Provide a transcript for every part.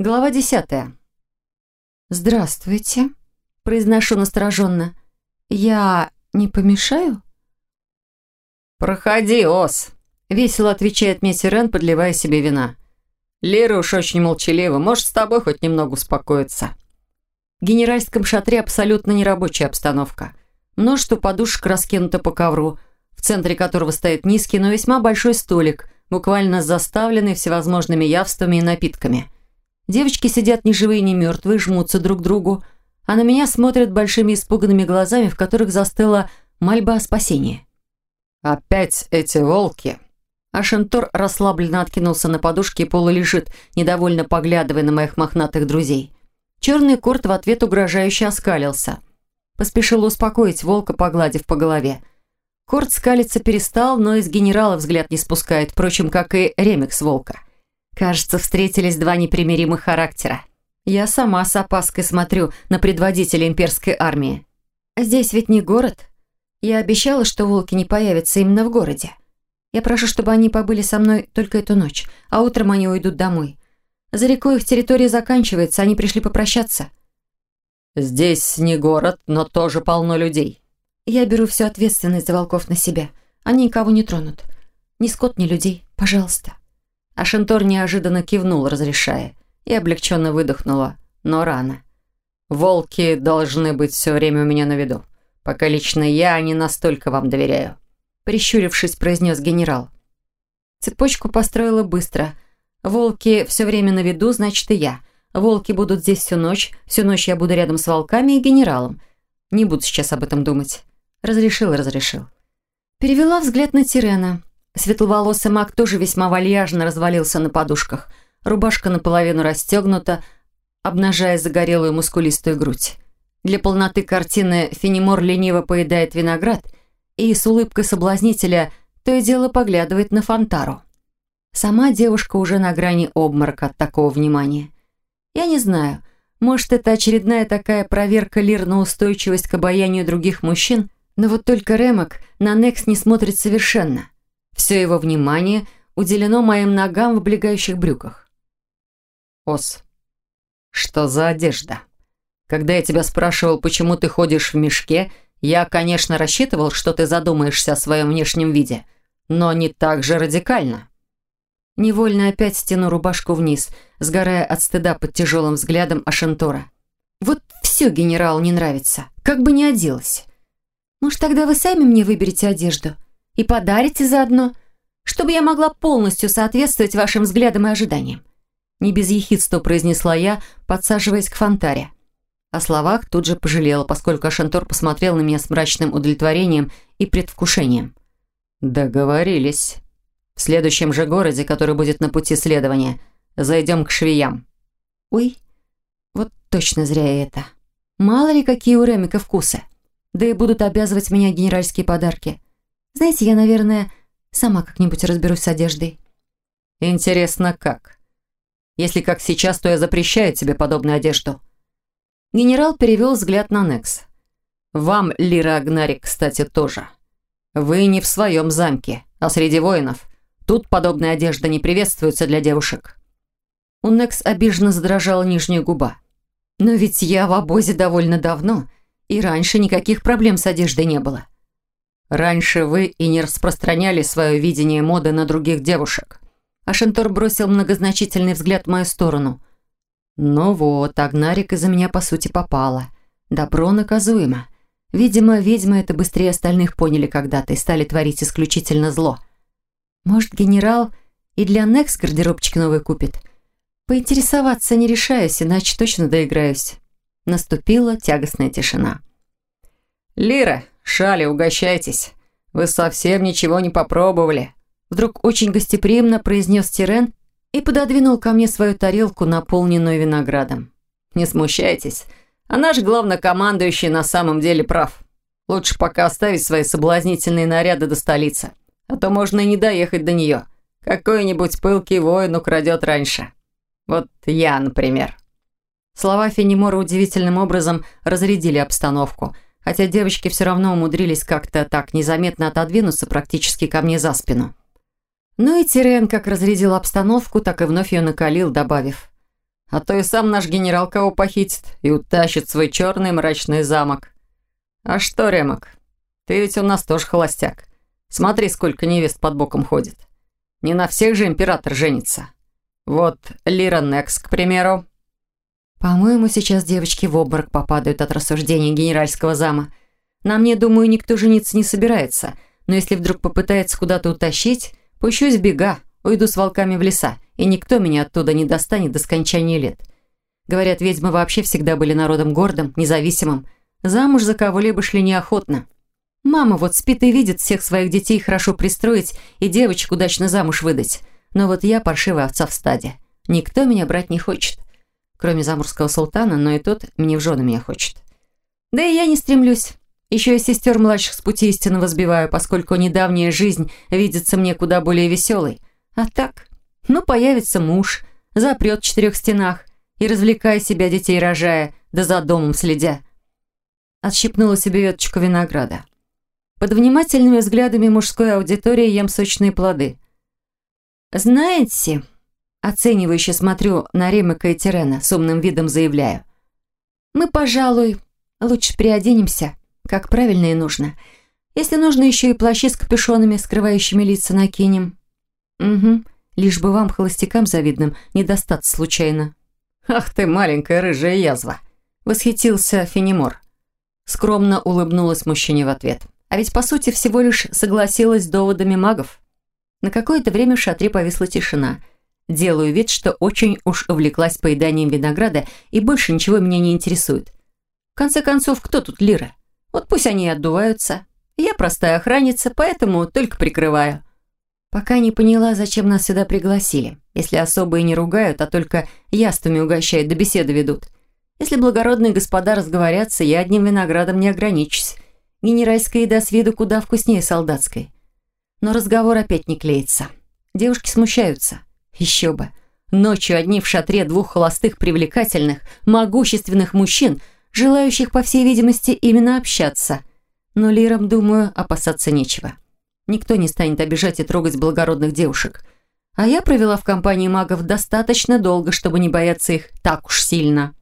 Глава десятая. «Здравствуйте», – произношу настороженно. «Я не помешаю?» «Проходи, Ос», – весело отвечает мне Сирен, подливая себе вина. «Лира уж очень молчалива, может, с тобой хоть немного успокоиться». В генеральском шатре абсолютно нерабочая обстановка. Множество подушек раскинуто по ковру, в центре которого стоит низкий, но весьма большой столик, буквально заставленный всевозможными явствами и напитками – Девочки сидят ни живые, ни мертвые, жмутся друг к другу, а на меня смотрят большими испуганными глазами, в которых застыла мольба о спасении. «Опять эти волки!» Ашентор расслабленно откинулся на подушке и полулежит, недовольно поглядывая на моих мохнатых друзей. Черный корт в ответ угрожающе оскалился. Поспешил успокоить волка, погладив по голове. Корт скалиться перестал, но из генерала взгляд не спускает, впрочем, как и ремикс волка. Кажется, встретились два непримиримых характера. Я сама с опаской смотрю на предводителя имперской армии. Здесь ведь не город. Я обещала, что волки не появятся именно в городе. Я прошу, чтобы они побыли со мной только эту ночь, а утром они уйдут домой. За рекой их территория заканчивается, они пришли попрощаться. Здесь не город, но тоже полно людей. Я беру всю ответственность за волков на себя. Они никого не тронут. Ни скот, ни людей. Пожалуйста. А Шентор неожиданно кивнул, разрешая, и облегченно выдохнула, но рано. «Волки должны быть все время у меня на виду, пока лично я не настолько вам доверяю», прищурившись, произнес генерал. Цепочку построила быстро. Волки все время на виду, значит и я. Волки будут здесь всю ночь, всю ночь я буду рядом с волками и генералом. Не буду сейчас об этом думать. Разрешил, разрешил. Перевела взгляд на Тирена. Светловолосый маг тоже весьма вальяжно развалился на подушках. Рубашка наполовину расстегнута, обнажая загорелую мускулистую грудь. Для полноты картины Фенимор лениво поедает виноград и с улыбкой соблазнителя то и дело поглядывает на Фонтару. Сама девушка уже на грани обморока от такого внимания. Я не знаю, может, это очередная такая проверка Лир на устойчивость к обаянию других мужчин, но вот только Ремок на Некс не смотрит совершенно – все его внимание уделено моим ногам в облегающих брюках. «Ос, что за одежда? Когда я тебя спрашивал, почему ты ходишь в мешке, я, конечно, рассчитывал, что ты задумаешься о своем внешнем виде, но не так же радикально». Невольно опять стяну рубашку вниз, сгорая от стыда под тяжелым взглядом Ашентора. «Вот все генералу не нравится, как бы ни оделась. Может, тогда вы сами мне выберете одежду?» И подарите заодно, чтобы я могла полностью соответствовать вашим взглядам и ожиданиям. Не без ехидства произнесла я, подсаживаясь к фонтаре. О словах тут же пожалела, поскольку Ашантор посмотрел на меня с мрачным удовлетворением и предвкушением. «Договорились. В следующем же городе, который будет на пути следования, зайдем к швеям». «Ой, вот точно зря это. Мало ли какие у Ремика вкусы. Да и будут обязывать меня генеральские подарки. Знаете, я, наверное, сама как-нибудь разберусь с одеждой». «Интересно, как? Если как сейчас, то я запрещаю тебе подобную одежду». Генерал перевел взгляд на Некс. «Вам, Лира Агнарик, кстати, тоже. Вы не в своем замке, а среди воинов. Тут подобная одежда не приветствуется для девушек». У Некс обиженно задрожала нижняя губа. «Но ведь я в обозе довольно давно, и раньше никаких проблем с одеждой не было». Раньше вы и не распространяли свое видение моды на других девушек. Ашентор бросил многозначительный взгляд в мою сторону. Ну вот, Агнарик из-за меня по сути попала. Добро наказуемо. Видимо, ведьмы это быстрее остальных поняли когда-то и стали творить исключительно зло. Может, генерал и для Некс гардеробчик новый купит? Поинтересоваться не решаюсь, иначе точно доиграюсь. Наступила тягостная тишина. «Лира, «Шали, угощайтесь. Вы совсем ничего не попробовали». Вдруг очень гостеприимно произнес Тирен и пододвинул ко мне свою тарелку, наполненную виноградом. «Не смущайтесь. А наш главнокомандующий на самом деле прав. Лучше пока оставить свои соблазнительные наряды до столицы. А то можно и не доехать до нее. Какой-нибудь пылкий воин украдет раньше. Вот я, например». Слова Фенимора удивительным образом разрядили обстановку – хотя девочки все равно умудрились как-то так незаметно отодвинуться практически ко мне за спину. Ну и Тирен как разрядил обстановку, так и вновь ее накалил, добавив. А то и сам наш генерал кого похитит и утащит свой черный мрачный замок. А что, Ремок, ты ведь у нас тоже холостяк. Смотри, сколько невест под боком ходит. Не на всех же император женится. Вот Лира Некс, к примеру. По-моему, сейчас девочки в обморок попадают от рассуждений генеральского зама. На мне, думаю, никто жениться не собирается. Но если вдруг попытается куда-то утащить, пущусь бега, уйду с волками в леса, и никто меня оттуда не достанет до скончания лет. Говорят, ведьмы вообще всегда были народом гордым, независимым. Замуж за кого-либо шли неохотно. Мама вот спит и видит всех своих детей хорошо пристроить и девочек удачно замуж выдать. Но вот я паршивая овца в стаде. Никто меня брать не хочет. Кроме заморского султана, но и тот мне в жены меня хочет. Да и я не стремлюсь. Еще и сестер младших с пути истинного сбиваю, поскольку недавняя жизнь видится мне куда более веселой. А так, ну, появится муж, запрет в четырех стенах и развлекая себя, детей рожая, да за домом следя. Отщипнула себе веточку винограда. Под внимательными взглядами мужской аудитории ем сочные плоды. «Знаете...» Оценивающе смотрю на Ремека и Терена, с умным видом заявляю. «Мы, пожалуй, лучше приоденемся, как правильно и нужно. Если нужно, еще и плащи с капюшонами, скрывающими лица, накинем». «Угу, лишь бы вам, холостякам завидным, не достаться случайно». «Ах ты, маленькая рыжая язва!» — восхитился Фенемор. Скромно улыбнулась мужчине в ответ. А ведь, по сути, всего лишь согласилась с доводами магов. На какое-то время в шатре повисла тишина. Делаю вид, что очень уж увлеклась поеданием винограда и больше ничего меня не интересует. В конце концов, кто тут Лира? Вот пусть они и отдуваются. Я простая охранница, поэтому только прикрываю. Пока не поняла, зачем нас сюда пригласили. Если особые не ругают, а только яствами угощают, да беседы ведут. Если благородные господа разговорятся, я одним виноградом не ограничусь. Генеральская еда с виду куда вкуснее солдатской. Но разговор опять не клеится. Девушки смущаются. Еще бы. Ночью одни в шатре двух холостых привлекательных, могущественных мужчин, желающих, по всей видимости, именно общаться. Но лирам, думаю, опасаться нечего. Никто не станет обижать и трогать благородных девушек. А я провела в компании магов достаточно долго, чтобы не бояться их так уж сильно.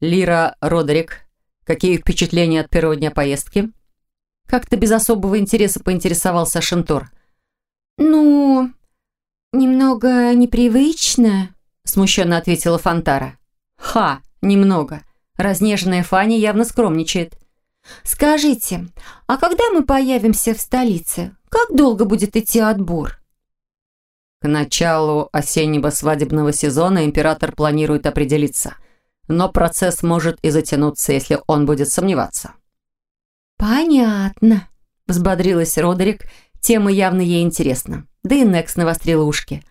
Лира Родерик Какие впечатления от первого дня поездки? Как-то без особого интереса поинтересовался Шентор. «Ну, немного непривычно», — смущенно ответила Фантара. «Ха, немного. Разнеженная Фаня явно скромничает». «Скажите, а когда мы появимся в столице? Как долго будет идти отбор?» К началу осеннего свадебного сезона император планирует определиться – но процесс может и затянуться, если он будет сомневаться». «Понятно», — взбодрилась Родерик. Тема явно ей интересна. Да и Некс навострила ушки.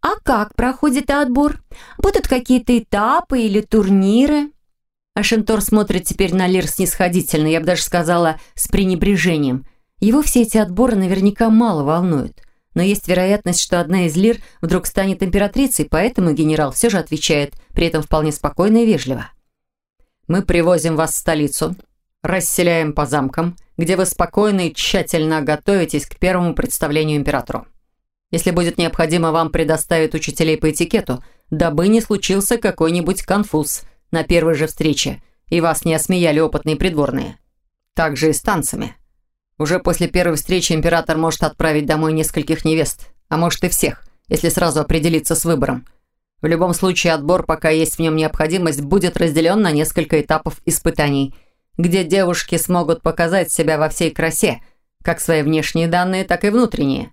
«А как проходит отбор? Будут какие-то этапы или турниры?» Ашентор смотрит теперь на Лир снисходительно, я бы даже сказала, с пренебрежением. Его все эти отборы наверняка мало волнуют но есть вероятность, что одна из лир вдруг станет императрицей, поэтому генерал все же отвечает, при этом вполне спокойно и вежливо. «Мы привозим вас в столицу, расселяем по замкам, где вы спокойно и тщательно готовитесь к первому представлению императору. Если будет необходимо, вам предоставят учителей по этикету, дабы не случился какой-нибудь конфуз на первой же встрече, и вас не осмеяли опытные придворные. Также и с танцами». Уже после первой встречи император может отправить домой нескольких невест, а может и всех, если сразу определиться с выбором. В любом случае отбор, пока есть в нем необходимость, будет разделен на несколько этапов испытаний, где девушки смогут показать себя во всей красе, как свои внешние данные, так и внутренние,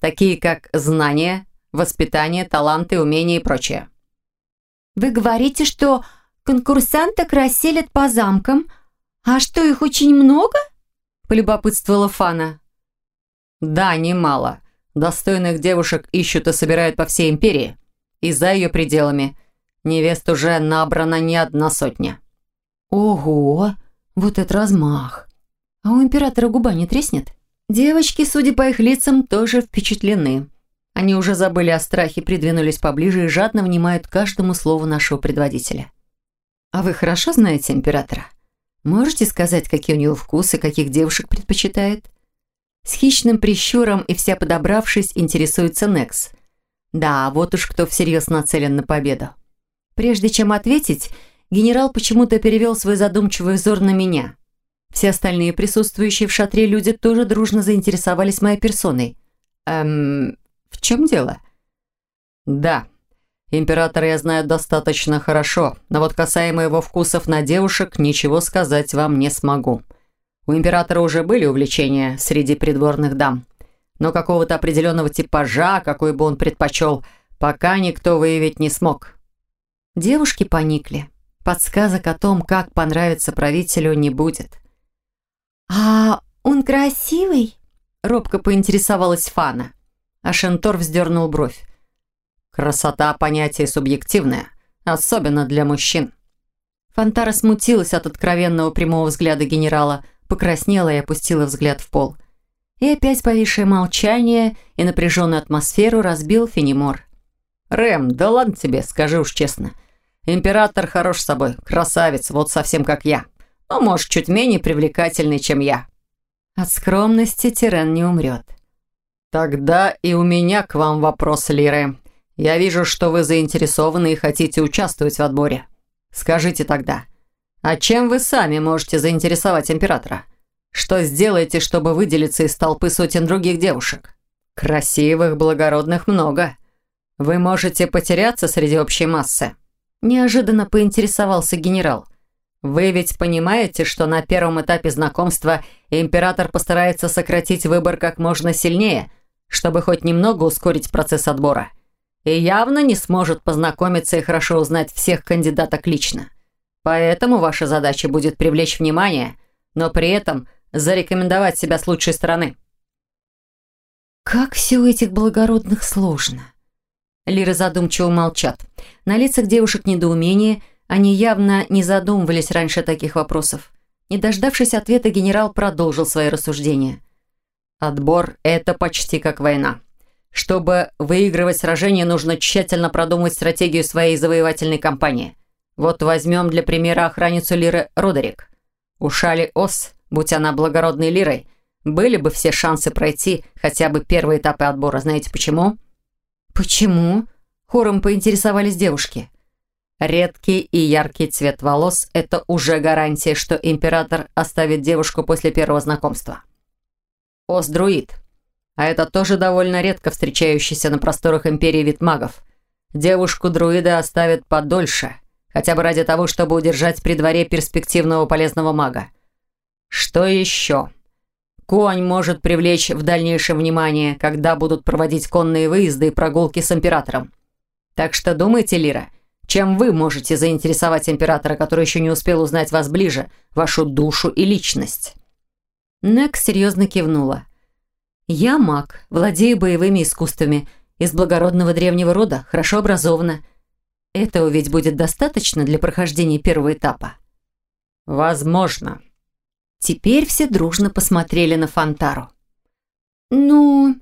такие как знания, воспитание, таланты, умения и прочее. «Вы говорите, что конкурсанток расселят по замкам, а что, их очень много?» полюбопытствовала Фана. «Да, немало. Достойных девушек ищут и собирают по всей империи. И за ее пределами. Невест уже набрана не одна сотня». «Ого! Вот это размах! А у императора губа не треснет?» Девочки, судя по их лицам, тоже впечатлены. Они уже забыли о страхе, придвинулись поближе и жадно внимают каждому слову нашего предводителя. «А вы хорошо знаете императора?» Можете сказать, какие у него вкусы, каких девушек предпочитает? С хищным прищуром и вся подобравшись, интересуется Некс. Да, вот уж кто всерьез нацелен на победу. Прежде чем ответить, генерал почему-то перевел свой задумчивый взор на меня. Все остальные присутствующие в шатре люди тоже дружно заинтересовались моей персоной. «Эм, в чем дело?» «Да, императора я знаю достаточно хорошо, но вот касаемо его вкусов на девушек, ничего сказать вам не смогу. У императора уже были увлечения среди придворных дам, но какого-то определенного типажа, какой бы он предпочел, пока никто выявить не смог». Девушки поникли. Подсказок о том, как понравится правителю, не будет. «А он красивый?» Робко поинтересовалась Фана. А Шентор вздернул бровь. «Красота – понятие субъективное, особенно для мужчин». Фантара смутилась от откровенного прямого взгляда генерала, покраснела и опустила взгляд в пол. И опять повисшее молчание и напряженную атмосферу разбил Фенимор. «Рэм, да ладно тебе, скажи уж честно. Император хорош собой, красавец, вот совсем как я. Но, может, чуть менее привлекательный, чем я». От скромности Тирен не умрет. «Тогда и у меня к вам вопрос, Лиры. Я вижу, что вы заинтересованы и хотите участвовать в отборе. Скажите тогда, а чем вы сами можете заинтересовать императора? Что сделаете, чтобы выделиться из толпы сотен других девушек? Красивых, благородных много. Вы можете потеряться среди общей массы». Неожиданно поинтересовался генерал. «Вы ведь понимаете, что на первом этапе знакомства император постарается сократить выбор как можно сильнее, чтобы хоть немного ускорить процесс отбора. И явно не сможет познакомиться и хорошо узнать всех кандидаток лично. Поэтому ваша задача будет привлечь внимание, но при этом зарекомендовать себя с лучшей стороны». «Как все у этих благородных сложно!» Лиры задумчиво молчат. На лицах девушек недоумение, они явно не задумывались раньше таких вопросов. Не дождавшись ответа, генерал продолжил свои рассуждения. «Отбор – это почти как война. Чтобы выигрывать сражение, нужно тщательно продумать стратегию своей завоевательной кампании. Вот возьмем для примера охранницу Лиры Родерик. У Шали Ос, будь она благородной Лирой, были бы все шансы пройти хотя бы первые этапы отбора. Знаете почему?» «Почему?» – хором поинтересовались девушки. Редкий и яркий цвет волос – это уже гарантия, что император оставит девушку после первого знакомства. Ос-друид. А это тоже довольно редко встречающийся на просторах империи вид магов. Девушку-друида оставят подольше, хотя бы ради того, чтобы удержать при дворе перспективного полезного мага. Что еще? Конь может привлечь в дальнейшем внимание, когда будут проводить конные выезды и прогулки с императором. Так что думайте, Лира, чем вы можете заинтересовать императора, который еще не успел узнать вас ближе, вашу душу и личность?» Нек серьезно кивнула. «Я маг, владею боевыми искусствами, из благородного древнего рода, хорошо образована. Этого ведь будет достаточно для прохождения первого этапа?» «Возможно», Теперь все дружно посмотрели на Фантару. «Ну,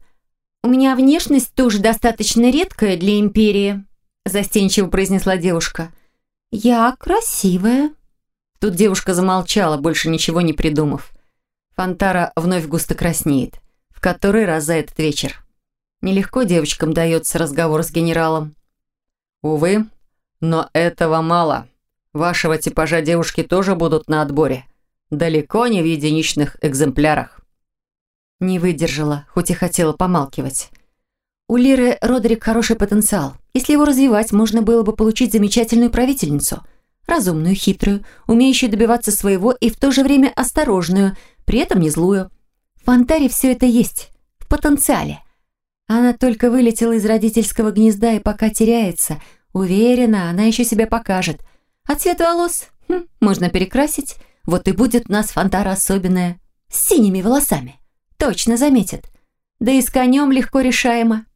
у меня внешность тоже достаточно редкая для Империи», застенчиво произнесла девушка. «Я красивая». Тут девушка замолчала, больше ничего не придумав. Фантара вновь густо краснеет. В который раз за этот вечер. Нелегко девочкам дается разговор с генералом. «Увы, но этого мало. Вашего типажа девушки тоже будут на отборе далеко не в единичных экземплярах. Не выдержала, хоть и хотела помалкивать. У Лиры Родерик хороший потенциал. Если его развивать, можно было бы получить замечательную правительницу. Разумную, хитрую, умеющую добиваться своего и в то же время осторожную, при этом не злую. В Фантаре все это есть. В потенциале. Она только вылетела из родительского гнезда и пока теряется. Уверена, она еще себя покажет. А цвет волос? Хм, можно перекрасить. Вот и будет у нас фонтара особенная. С синими волосами. Точно заметит. Да и с конем легко решаемо.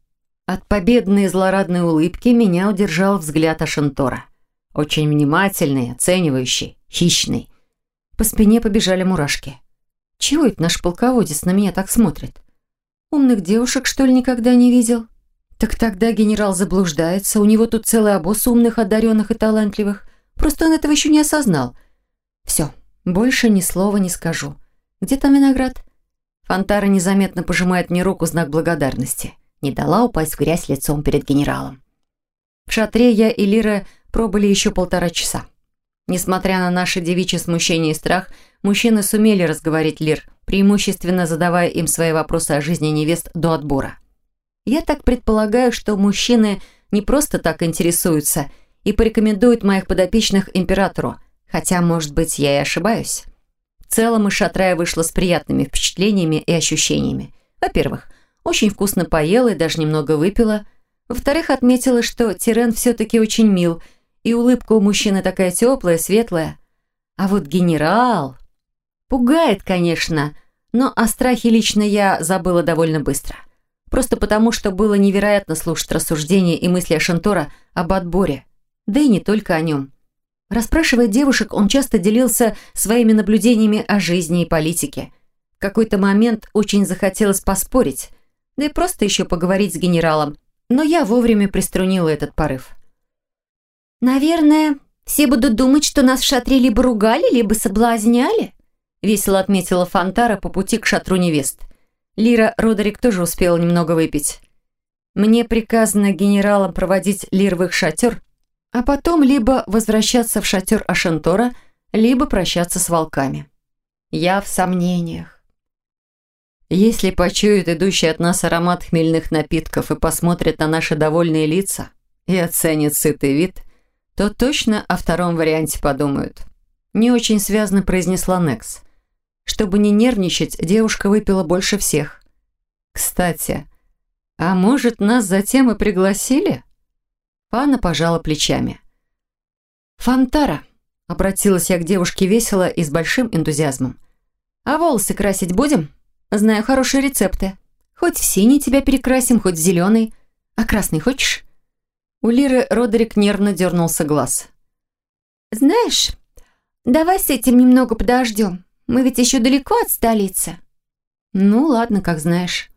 От победной злорадной улыбки меня удержал взгляд Ашентора. Очень внимательный, оценивающий, хищный. По спине побежали мурашки. Чего это наш полководец на меня так смотрит? Умных девушек, что ли, никогда не видел? Так тогда генерал заблуждается, у него тут целый обоз умных, одаренных и талантливых. Просто он этого еще не осознал. Все, больше ни слова не скажу. Где там виноград? Фантара незаметно пожимает мне руку знак благодарности. Не дала упасть в грязь лицом перед генералом. В шатре я и Лира пробыли еще полтора часа. Несмотря на наше девичье смущение и страх, мужчины сумели разговорить Лир, преимущественно задавая им свои вопросы о жизни невест до отбора. Я так предполагаю, что мужчины не просто так интересуются и порекомендуют моих подопечных императору, хотя, может быть, я и ошибаюсь. В целом из Шатрая вышла с приятными впечатлениями и ощущениями. Во-первых, очень вкусно поела и даже немного выпила. Во-вторых, отметила, что Тирен все-таки очень мил, и улыбка у мужчины такая теплая, светлая. А вот генерал... Пугает, конечно, но о страхе лично я забыла довольно быстро. Просто потому, что было невероятно слушать рассуждения и мысли Шантора об отборе. Да и не только о нем. Расспрашивая девушек, он часто делился своими наблюдениями о жизни и политике. В какой-то момент очень захотелось поспорить, да и просто еще поговорить с генералом, но я вовремя приструнила этот порыв. «Наверное, все будут думать, что нас в шатре либо ругали, либо соблазняли», весело отметила Фантара по пути к шатру невест. Лира Родерик тоже успела немного выпить. Мне приказано генералам проводить Лир в их шатер, а потом либо возвращаться в шатер Ашентора, либо прощаться с волками. Я в сомнениях. Если почуют идущий от нас аромат хмельных напитков и посмотрят на наши довольные лица и оценят сытый вид, то точно о втором варианте подумают. Не очень связно произнесла Некс. Чтобы не нервничать, девушка выпила больше всех. Кстати, а может, нас затем и пригласили? Пана пожала плечами. «Фантара», — обратилась я к девушке весело и с большим энтузиазмом. «А волосы красить будем? Знаю хорошие рецепты. Хоть в синий тебя перекрасим, хоть в зеленый. А красный хочешь?» У Лиры Родерик нервно дернулся глаз. «Знаешь, давай с этим немного подождем. Мы ведь еще далеко от столицы». «Ну, ладно, как знаешь».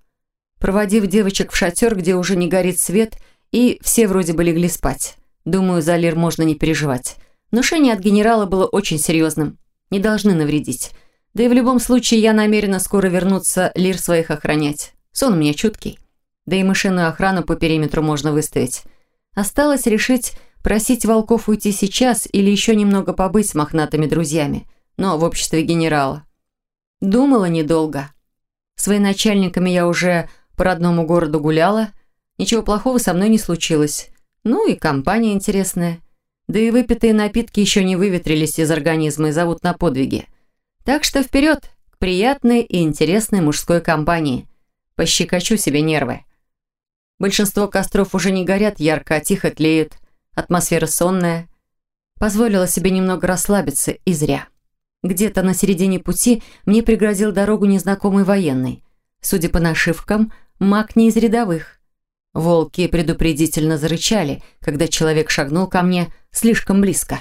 Проводив девочек в шатер, где уже не горит свет, и все вроде бы легли спать. Думаю, за Лир можно не переживать. Ношение от генерала было очень серьезным. Не должны навредить. Да и в любом случае я намерена скоро вернуться Лир своих охранять. Сон у меня чуткий. Да и мышиную охрану по периметру можно выставить. Осталось решить, просить волков уйти сейчас или еще немного побыть с мохнатыми друзьями, но в обществе генерала. Думала недолго. С военачальниками я уже по родному городу гуляла, Ничего плохого со мной не случилось. Ну и компания интересная. Да и выпитые напитки еще не выветрились из организма и зовут на подвиги. Так что вперед, к приятной и интересной мужской компании. Пощекочу себе нервы. Большинство костров уже не горят ярко, а тихо тлеют. Атмосфера сонная. Позволила себе немного расслабиться и зря. Где-то на середине пути мне пригрозил дорогу незнакомый военный. Судя по нашивкам, маг не из рядовых. Волки предупредительно зарычали, когда человек шагнул ко мне слишком близко.